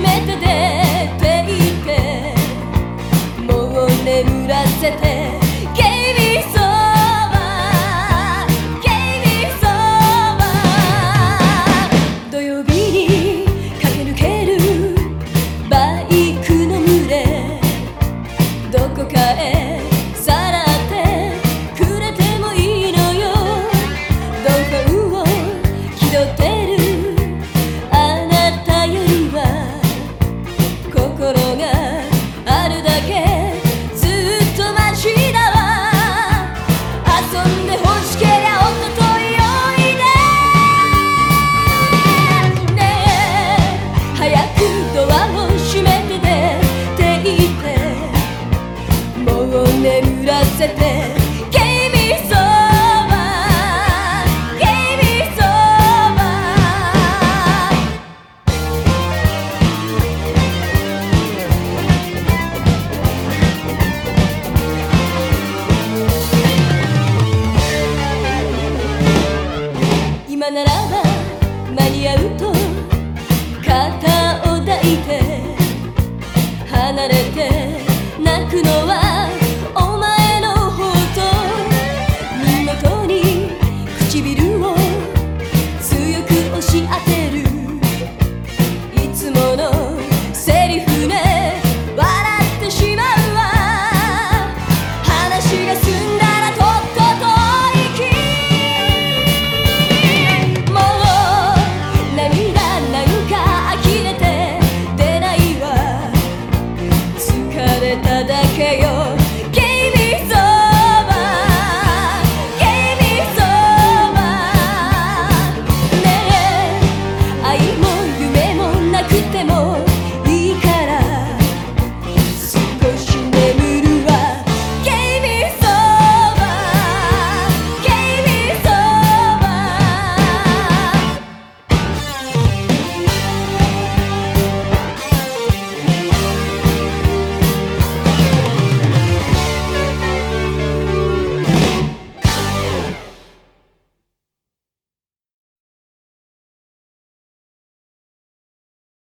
めてでペイペイもう眠らせてゲイビーソーバーイソー土曜日に眠らせて。今ならば間に合うと肩を抱いて。離れて。し当てる。いつものセリフね笑ってしまうわ。話が済んだらとっとと行き。もう涙なんか呆れて出ないわ。疲れただけよ。